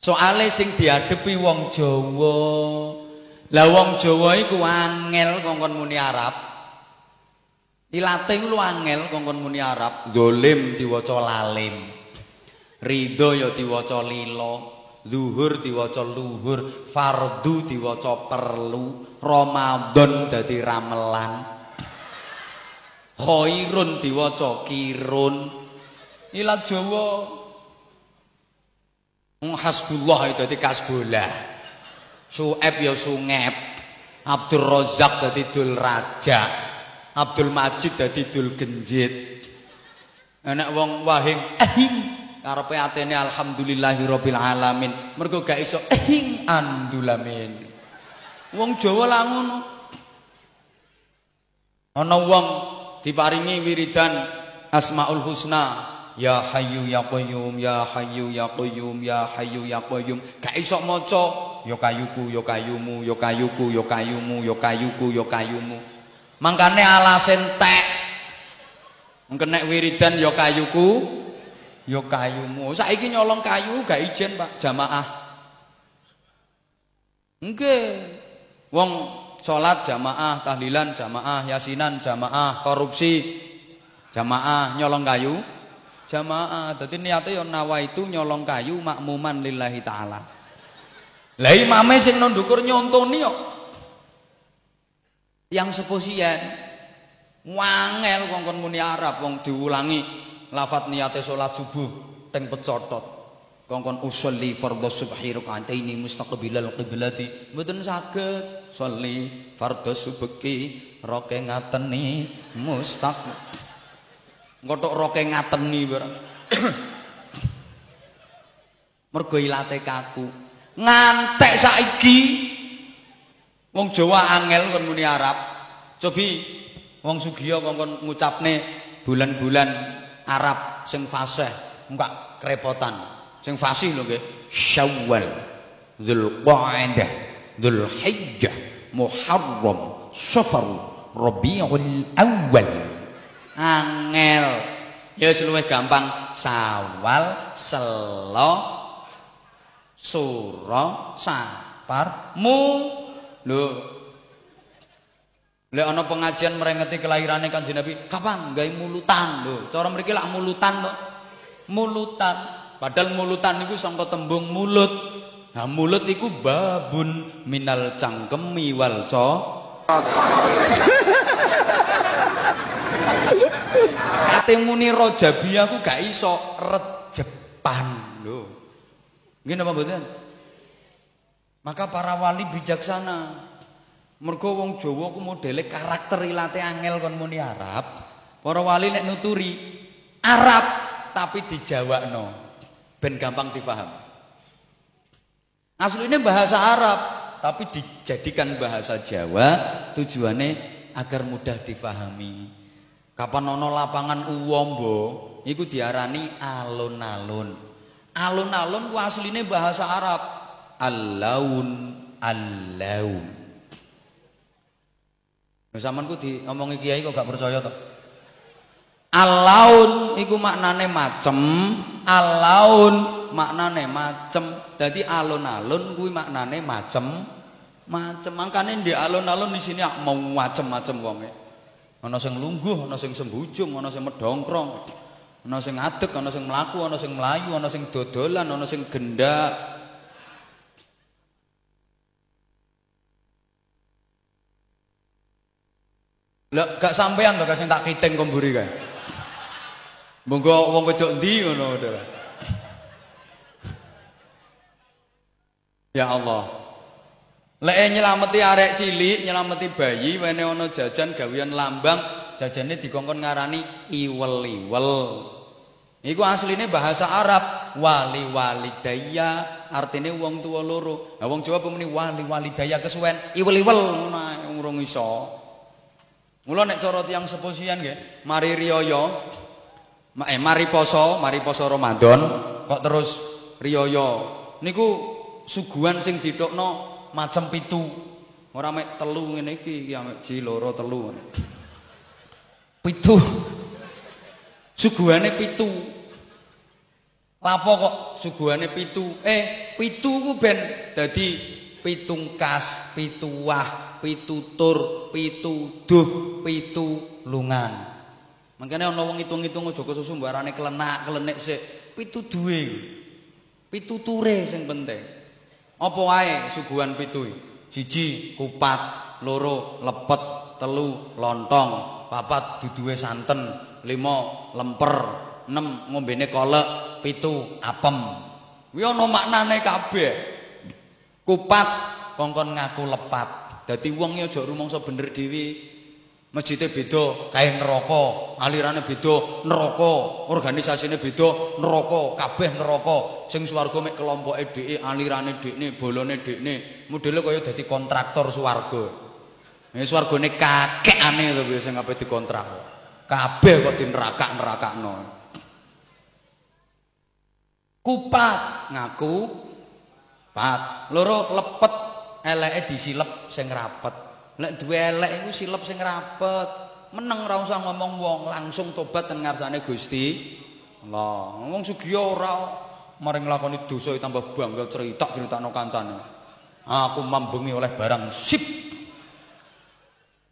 soale sing diadepi wong Jawa lah wong Jawa iku angel kongkon muni Arab. Ilate iku angel kongkon muni Arab. Dolim diwaca lalim. Ridho ya diwaca lilo. Zuhur diwaca luhur, fardu diwaca perlu, Ramadan dadi ramelan. Khairun diwaca kirun. Ilat Jawa Wong hasbullah itu dadi kasbolah. Sueb ya sungep. Abdul Razak dadi dul raja. Abdul Majid dadi dul genjit. Enak wong wahing ehing karepe atene alhamdulillahirabbil alamin. Mergo gak iso ehing andulamin. Wong Jawa lah ngono. Ana wong diparingi wiridan Asmaul Husna Ya Hayyu Ya Qayyum Ya Hayyu Ya Qayyum Ya Hayyu Ya Qayyum gak iso maca ya kayuku ya kayumu ya kayuku ya kayumu ya kayuku ya kayumu mangkane alasen tek nek wiridan ya kayuku ya kayumu saiki nyolong kayu gak ijen Pak jamaah nggih wong salat jamaah tahlilan jamaah yasinan jamaah korupsi jamaah nyolong kayu jamaah. Dadi niate ya nawaitu nyolong kayu makmuman lillahi taala. Lah imame sing nang ndukur nyontoni kok. Yang seposian wangel kongkon muni Arab wong diulangi lafat niate salat subuh teng pecotot. Kongkon usolli fardhu subhi rakaatain mustaqbilal qiblati. Mboten saged sholli fardhu subhi roke ngateni mustaq Ngotok roke ngateni barang. [COUGHS] Mergo ilate kaku. Ngantek saiki wong Jawa angel kon muni Arab. Cobi wong Sugiya kongkon ngucapne bulan-bulan Arab sing fasih, enggak kerepotan. Sing fasih lho nggih. Syawal, Dzulqa'dah, Dzulhijjah, Muharram, Safar, Rabiul Awal angel ya luwih gampang sawal selo suro sapar mu lho Lek ana pengajian merengeti kelahirane Kanjeng Nabi, kapan gawe mulutan lho. Cara mriki lak mulutan to. Mulutan. Padahal mulutan niku sangka tembung mulut. Nah mulut iku babun minal cangkemi wal Kate [LAUGHS] muni rojabi aku gak iso rejepan lho. Nggih napa mboten? Maka para wali bijaksana. Mergo wong Jawa ku modele karakter ilate angel kon muni Arab. Para wali nek nuturi Arab tapi dijawakno ben gampang difaham. Aslinya bahasa Arab tapi dijadikan bahasa Jawa tujuannya agar mudah difahami. Kapan ana lapangan uwombo iku diarani alun-alun. Alun-alun ku asline bahasa Arab. Al-laun al-laun. Sampeyan ku diomongi kiai kok gak percaya to? Al-laun iku maknane macem, al-laun maknane macem. Dadi alun-alun kuwi maknane macem, macem. Mangkane di alun-alun di sini mau macem-macem wonge. ana sing lungguh ana sing sembujung ana sing medongkrong ana sing adeg ana sing mlaku ana sing mlayu ana sing dodolan ana sing gendak Lah gak sampean to sing tak kiting komburi kae. Monggo wong wedok ndi ngono. Ya Allah. Lek nyelameti arek cilik, nyelameti bayi, wene ana jajan gawean lambang, jajane dikongkon ngarani iwel-iwel. Iku asline bahasa Arab, wali walidaya, artine wong tua loro. Lah wong Jawa pemeni wali walidaya kesuwen, iwel-iwel nah urung iso. Mula nek cara tiyang seposian nggih, mari riyaya, eh mari poso, mari poso Ramadan, kok terus riyaya. Niku suguhan sing ditokno macam pitu. Ora mek telu ngene iki, iki mek ji loro telu. Pitu. Suguhane pitu. Lapo kok suguhane pitu? Eh, pitu ku ben dadi pitungkas, pituwah, pitutur, pituduh, pitulungan. Makane ana wong ngitung-ngitung aja kesusu mbarane kelenak, kelenek sik. Pituduhe. Pituture sing penting. Apa wae suguhan pitu? Siji kupat, loro lepet, telu lontong, papat duduhe santen, lima lemper, enam ngombene kolek, pitu apem. Kuwi ana maknane kabeh. Kupat kongkon ngaku lepat. Dadi wong aja rumangsa bener dhewe. Masjidnya beda, kain neraka, alirannya beda, neraka, organisasinya beda, neraka, kabeh neraka. Sing swarga mek kelompoke dheke, alirane dhekne, bolone dhekne, modele kaya dadi kontraktor swarga. Nek swargane kakekane to sing ape dikontrak. Kabeh kok di neraka-nerakakno. Kupat ngaku pat, loro lepet eleke disilep sing rapet. Lek duwe elek iku silep sing rapet. Meneng ora usah ngomong wong, langsung tobat ten ngarsane Gusti. Allah. Wong sugih ora maring nglakoni dosa tambah bangga cerita critakno kancane. Aku mambengi oleh barang sip.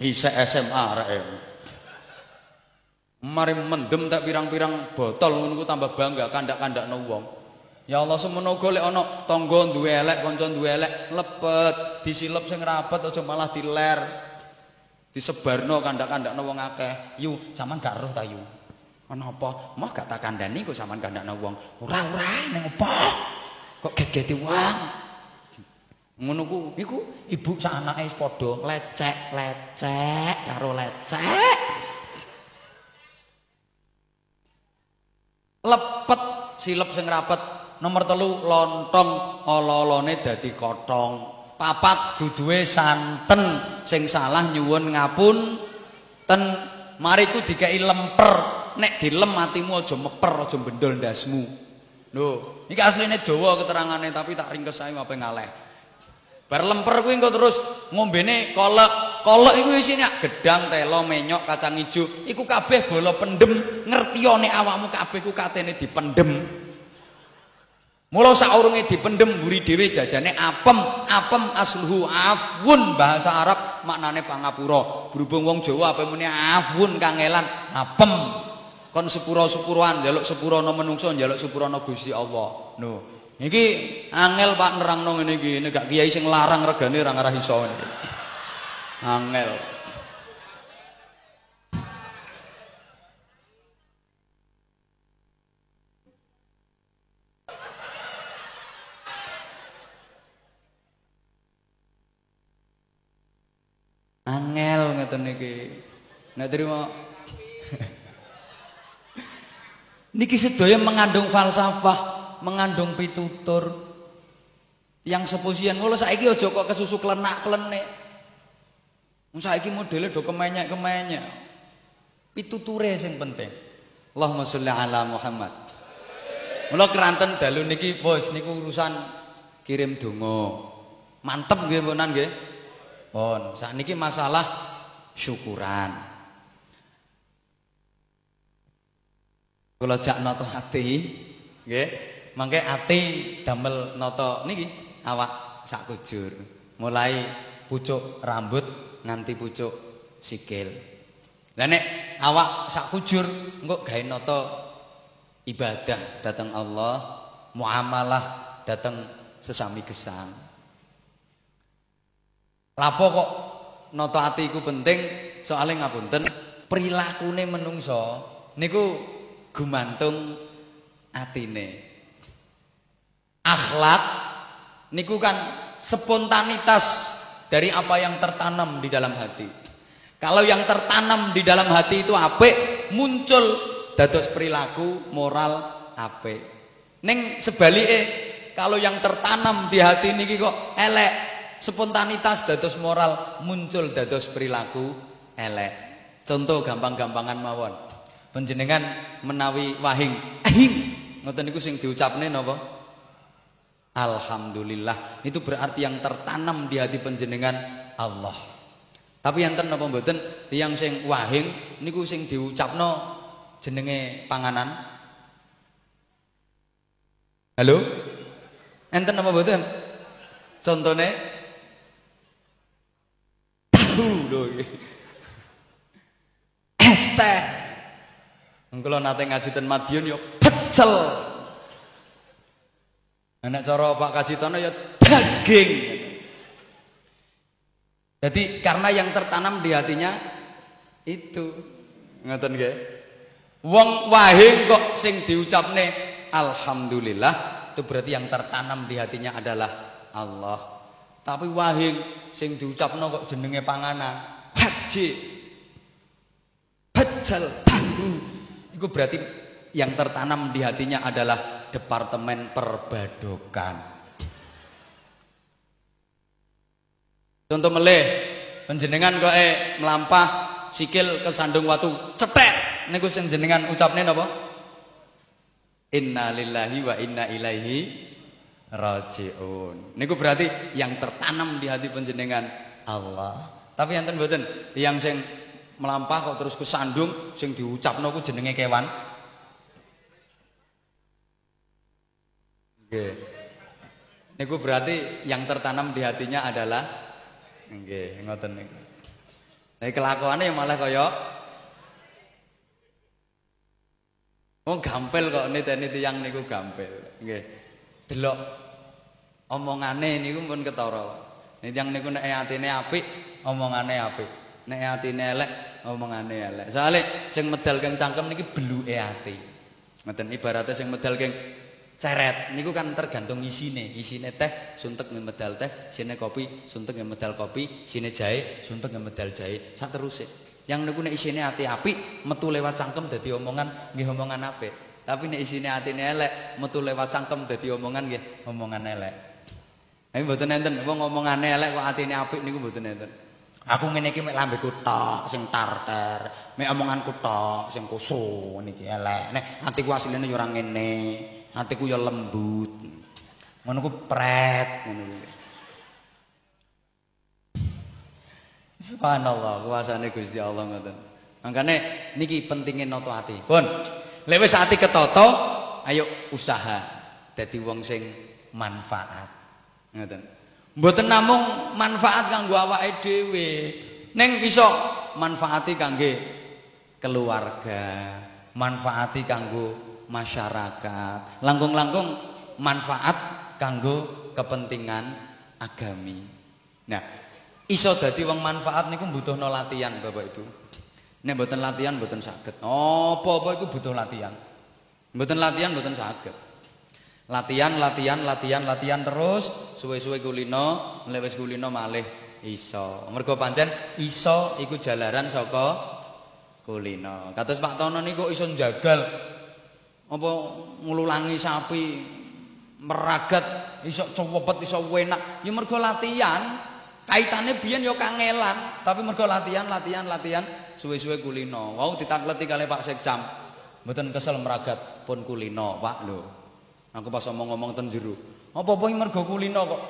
Isa SMA rek. Mari mendem tak pirang-pirang botol ngono tambah bangga kandak-kandakno wong. Ya Allah semono golek ana tangga duwe elek, kanca duwe elek, lepet, disilep sing rapet aja malah diler. Disebarno kandak-kandakno wong akeh. Yu, sampean gak roh ta yu? Kenapa? Mah gak tak kandhani kok sampean kandakno wong. Ora ora ning opo? Kok gegeti wong? Ngono ku iku ibu sak anake wis padha lecek, lecek karo lecek. Lepet silep sing rapet Nomor telu lontong olo-olone dadi kotong. Papat duduwe santen sing salah nyuwun ngapun ten mariku dikai lemper nek dilem matimu aja meper aja bendol ndasmu. Lho, iki asline dawa keterangane tapi tak ringkes ae apa ngaleh. Bar lemper kuwi engko terus ngombene kolek. Kolek iku isine gedang, telo, menyok, kacang ijo. Iku kabeh bola pendem. Ngertiyane awakmu kabeh ku katene dipendem. Mula saurunge dipendem mburi dhewe jajane apem, apem asluhu afwun bahasa Arab maknane pangapura. Berhubung wong Jawa apa muni afwun kangelan, apem. Kon sepura-sepuruan njaluk sepurana menungso njaluk sepurana Gusti Allah. No. Iki angel Pak nerangno ngene iki, nek gak kiai sing larang regane ora ngarah iso. Angel. Angel ngeten niki. Nek terima Niki sedaya mengandung falsafah, mengandung pitutur. Yang sepusian mulo saiki aja kok kesusu klenak-klenik. Wong saiki modele do kemenyek-kemenyek. Pituture sing penting. Allahumma sholli ala Muhammad. Mula keranten dalu niki bos niku urusan kirim donga. Mantep nggih mbonan nggih. Pun, niki masalah syukuran. Kula jak nata ati, nggih. Mangke ati damel nata niki awak sak kujur. Mulai pucuk rambut nganti pucuk sikil. Lah nek awak sak kujur engko nata ibadah datang Allah, muamalah datang sesami gesang. Lapo kok nata ati iku penting? Soale ngapunten, prilakune menungso niku gumantung atine. Akhlak niku kan spontanitas dari apa yang tertanam di dalam hati. Kalau yang tertanam di dalam hati itu apik, muncul dados perilaku moral apik. Ning sebalike kalau yang tertanam di hati niki kok elek, spontanitas dados moral muncul dados perilaku elek. Contoh gampang-gampangan mawon. Panjenengan menawi wahing ahing ngoten niku sing diucapne napa? Alhamdulillah. Itu berarti yang tertanam di hati panjenengan Allah. Tapi enten napa mboten tiyang sing wahing niku sing diucapno jenenge panganan? Halo? Enten napa mboten? Contone lho. Es teh. Kula nate ngaji ten Madiun yo pecel. Nek cara Pak Kajitono ya daging. Jadi karena yang tertanam di hatinya itu ngoten nggih. Wong wahing kok sing diucapne alhamdulillah itu berarti yang tertanam di hatinya adalah Allah. Tapi wahing sing diucapno kok jenenge panganan, haji. Hajal Itu berarti yang tertanam di hatinya adalah departemen perbadokan. Contoh meleh, penjenengan kok eh melampah sikil ke sandung watu. Cetek! Niku sing jenengan ucapne napa? Inna lillahi wa inna ilaihi rajiun. Niku berarti yang tertanam di hati penjenengan Allah. Tapi enten mboten yang sing melampah kok terus kesandung sing diucapno ku jenenge kewan. Nggih. Niku berarti yang tertanam di hatinya adalah nggih ngoten niku. Nek yang malah kaya Oh gampil kok niteni tiyang niku gampil. Nggih. Delok omongane niku pun ketara. Tiyang niku nek atine apik, omongane apik. Nek atine elek, omongane elek. Soale sing medal keng cangkem niki beluke ati. Ngoten ibaratnya sing medal keng ceret niku kan tergantung isine. Isine teh suntek nggih medal teh, isine kopi suntek nggih medal kopi, isine jahe suntek nggih medal jahe. Sak teruse. Yang niku nek isine ati apik, metu lewat cangkem dadi omongan nggih omongan apik. Tapi nek isine atine elek, metu lewat cangkem dadi omongan nggih omongan elek. Tapi mboten enten wong omongane elek kok atine apik niku mboten enten. Aku ngene iki mek lambeku tok sing tarter, mek omonganku tok sing kusu niki elek. Nek atiku asline yo ora ngene, atiku yo lembut. Ngono ku pret ngono kuwi. Subhanallah, kuasane Gusti Allah ngoten. Mangkane niki pentingnya noto ati. Pun. Lek wis ati ayo usaha dadi wong sing manfaat. Ngoten. Mboten namung manfaat kanggo awake dhewe, ning bisa manfaati kangge keluarga, manfaati kanggo masyarakat, langkung-langkung manfaat kanggo kepentingan agami. Nah, iso dadi wong manfaat niku butuhno latihan Bapak Ibu. Nek mboten latihan mboten saged. Apa-apa iku butuh latihan. Mboten latihan mboten saged. Latihan, latihan, latihan, latihan terus suwe-suwe kulino, lewes kulino malih iso. Mergo pancen iso iku jalaran saka kulino. Kados Pak Tono niku iso njagal apa ngululangi sapi meragat iso cepet iso enak ya mergo latihan Kaitane biyen ya kangelan, tapi mergo latihan, latihan, latihan, suwe-suwe kulino. Wau ditakleti kali Pak Sekcam. Mboten kesel meragat pun kulino, Pak lho. Aku pas ngomong-ngomong ten jero. Apa-apa mergo kulino kok.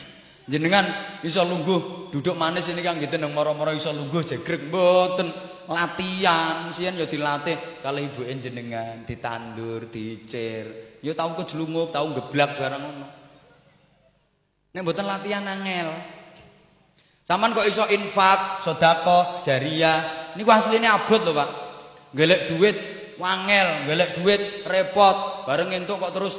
[CLEARS THROAT] Jenengan iso lungguh duduk manis ini kan gitu nang moro-moro iso lungguh jegrek mboten latihan sian ya dilatih kali ibu jenengan ditandur dicir ya tau kejlungup tau geblak barang ngono nek mboten latihan angel Saman kok iso infak, sodako, jariah. Ini aslinya abot loh pak. Gelek duit, wangel, gelek duit, repot. Bareng entuk kok terus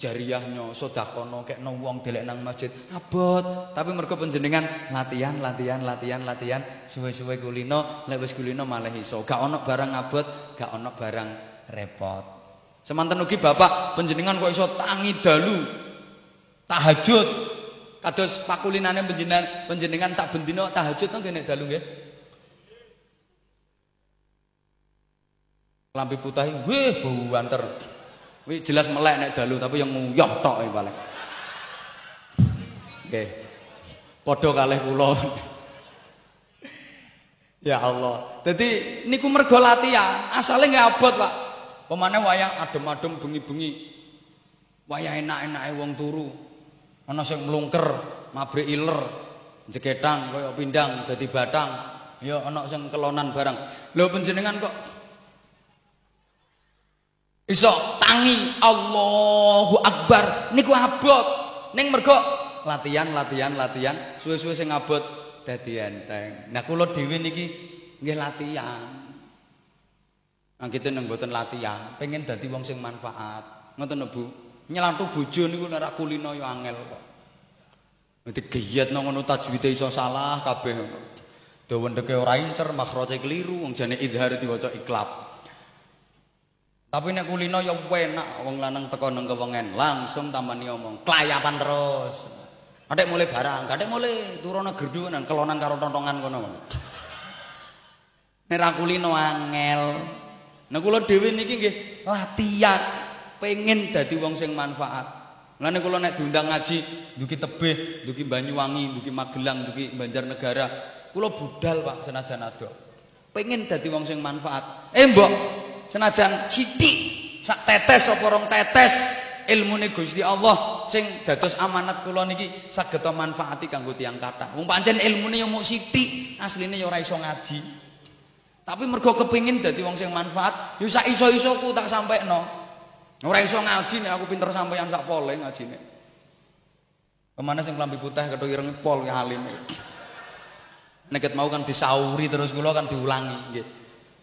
jariahnya, sodakono, kayak wong delek nang masjid. Abot. Tapi mereka penjenengan latihan, latihan, latihan, latihan. Suwe-suwe kulino, lewis kulino malah iso. Gak ono barang abot, gak ono barang repot. Semantan ugi bapak penjenengan kok iso tangi dalu, tahajud, Kados pakulinane panjenengan panjenengan sak bendina tahajud to nggih dalu nggih. Lambe putih nggih bau anter. Wi jelas melek nek dalu tapi yang nguyah tok e paling. Nggih. Padha kalih kula. [LAUGHS] ya Allah. Dadi niku mergo latihan, asale nggih abot, Pak. Pemane wayah adem-adem bengi-bengi. Wayah enak-enake wong turu. ana sing mlungker mabrik iler jeketang kaya pindang dadi batang ya ana sing kelonan barang lho panjenengan kok iso tangi Allahu Akbar niku abot ning mergo latihan latihan latihan suwe-suwe sing abot dadi enteng nah kula dhewe niki nggih latihan Angkite nang mboten latihan, pengen dadi wong sing manfaat. Ngoten Bu. Nyelantu bojo niku nek kulino ya angel kok. Dadi geyet nang ngono tajwide iso salah kabeh ngono. Dawa ndeke ora incer, makhraje keliru, wong jane idhar diwaca iklab. Tapi nek kulino ya enak wong lanang teko nang kewengen, langsung tamani omong, kelayapan terus. Adek mulai barang, adek mulai turun gerdunan, kelonan karo tontongan kono. Nek ra kulino angel. Nek kula dhewe niki nggih latihan pengen dadi wong sing manfaat. Mulane kula nek diundang ngaji, duki tebih, duki Banyuwangi, duki Magelang, duki Banjarnegara, kula budal Pak senajan ado. Pengen dadi wong sing manfaat. Eh mbok, senajan sithik sak tetes apa rong tetes ilmune Gusti Allah sing dados amanat kula niki saged manfaati kanggo tiyang kathah. Wong pancen ilmune ya mung sithik, asline ya ora iso ngaji. Tapi mergo kepingin dadi wong sing manfaat, ya sak iso-isoku tak sampekno. Ora iso ngaji nek aku pinter sampeyan sak pole ngajine. Ke mana sing klambi putih ketho ireng pol ya alim. Nek mau kan disauri terus kula kan diulangi nggih.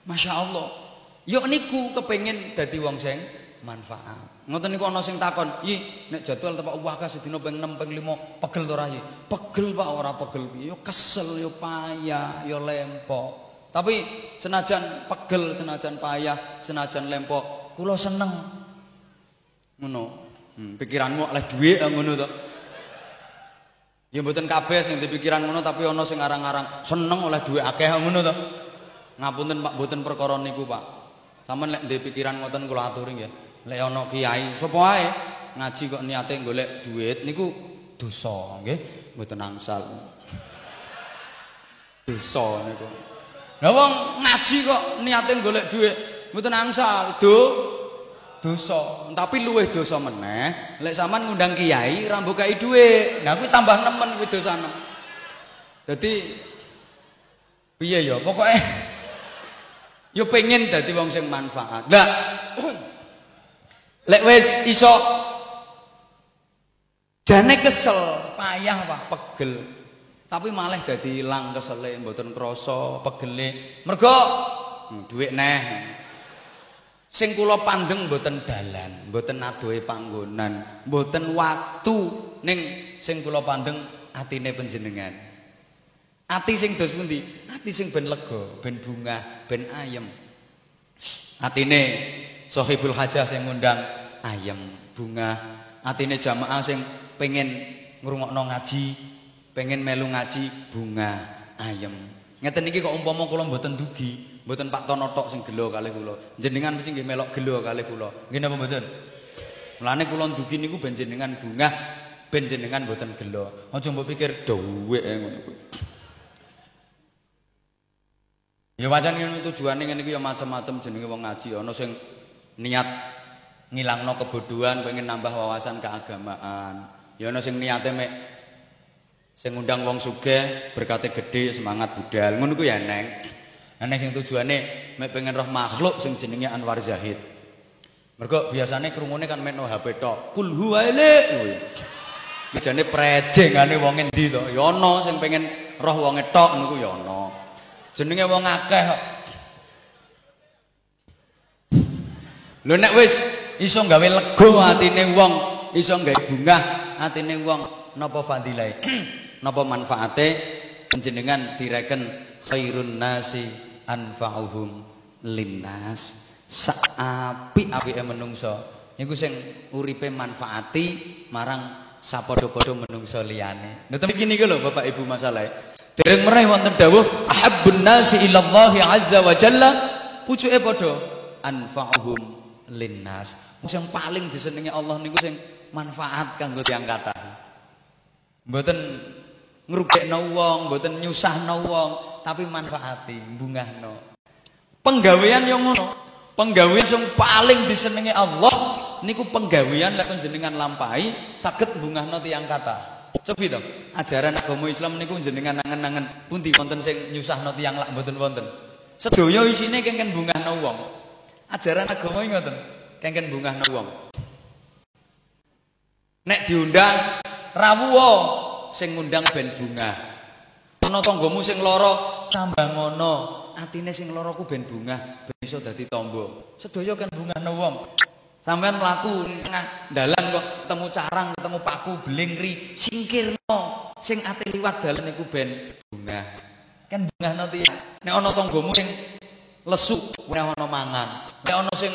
Masya Allah. Yuk niku kepengin dadi wong sing manfaat. Ngoten niku ana sing takon, "Yi, nek jadwal tepak wakah sedina ping 6 ping 5 pegel to ora yi?" Pegel Pak ora pegel? Yo kesel, yo payah, yo lempo. Tapi senajan pegel, senajan payah, senajan lempo, kula seneng. Ngono. Hmm, pikiranmu oleh dhuwit ngono to. Ya mboten kabeh sing dipikiran ngono tapi ana sing arang-arang seneng oleh dhuwit akeh ngono to. Ngapunten Pak, mboten perkara niku Pak. Sampeyan lek ndek pikiran ngoten kula aturi nggih. Lek ana kiai sapa wae ngaji kok niate golek duit niku dosa nggih, mboten angsal. [LAUGHS] Dosa niku. Lah wong ngaji kok niate golek duit mboten angsal, do dosa. Tapi luwih dosa meneh lek sampean ngundang kiai ra mbok kai dhuwit. Nah kuwi tambah nemen kuwi dosane. Dadi piye ya? Pokoke Yo pengen dadi wong sing manfaat. Lah lek wis iso jane kesel, payah Pak, pegel. Tapi malah dadi ilang kesele, mboten krasa pegele. Mergo hmm, dhuwit neh. Sing kula pandeng mboten dalan, mboten adohe panggonan, mboten waktu ning sing kula pandeng atine panjenengan. Ati sing dos pundi? Ati sing ben lega, ben bungah, ben ayem. Atine sahibul hajah sing ngundang ayem, bungah. Atine jamaah sing pengen ngrungokno ngaji, pengen melu ngaji, bungah, ayem. Ngeten iki kok umpama kula mboten dugi, mboten Pak Tono tok sing gelo kalih kula. Jenengan mesti nggih melok gelo kalih kula. Nggih napa mboten? Mulane kula dugi niku ben jenengan bungah, ben jenengan mboten gelo. Aja mbok pikir dhuwit ngono kuwi. Ya wajan ngene tujuane ngene iki ya macam-macam jenenge wong ngaji ana sing niat ngilangno kebodohan pengen nambah wawasan keagamaan. Ya ana sing niate mek sing ngundang wong sugih berkate gede semangat budal. Ngono ku ya neng. Ana sing tujuane mek pengen roh makhluk sing jenenge Anwar Zahid. Mergo biasane krungune kan mek no HP tok. Kul huwa Bijane prejengane wong endi to? Ya ana sing pengen roh wonge tok niku ya ana. Jenenge wong akeh kok. Lho nek wis iso gawe lega atine wong, iso gawe bungah atine wong, napa fadilahe? [CLEARS THROAT] napa manfaate panjenengan direken khairun nasi anfa'uhum linnas. Saapik-apike menungso niku sing uripe manfaati marang sapadha-padha menungso liyane. Nah, iki niku lho Bapak Ibu masalah. Dereng meraih wonten dawuh ahabbun nasi ilallahi azza wa jalla pucuke padha anfa'uhum linnas. Sing paling disenengi Allah niku sing manfaat kanggo tiyang kathah. Mboten ngrugekno wong, mboten nyusahno wong, tapi manfaati, bungahno. Penggawean yang ngono. Penggawean sing paling disenengi Allah niku penggawean lek jenengan lampahi saged bungahno tiyang kathah. Cobi to, ajaran agama Islam niku jenengan nangen-nangen pundi wonten sing nyusahno tiyang lak mboten wonten. Sedaya isine kengken bungahno wong. Ajaran agama ngoten, kengken bungahno wong. Nek diundang rawuha sing ngundang ben bungah. Ana tanggamu sing lara sambang ngono, atine sing lara ku ben bungah, ben iso dadi tangga. Sedaya kan bungahno wong. Sampean mlaku tengah dalan kok ketemu carang, ketemu paku, belingri, singkirno. Sing ate liwat dalan niku ben bungah. Kan nanti. Nek ana tanggamu sing lesu, nek ana mangan. Nek ana sing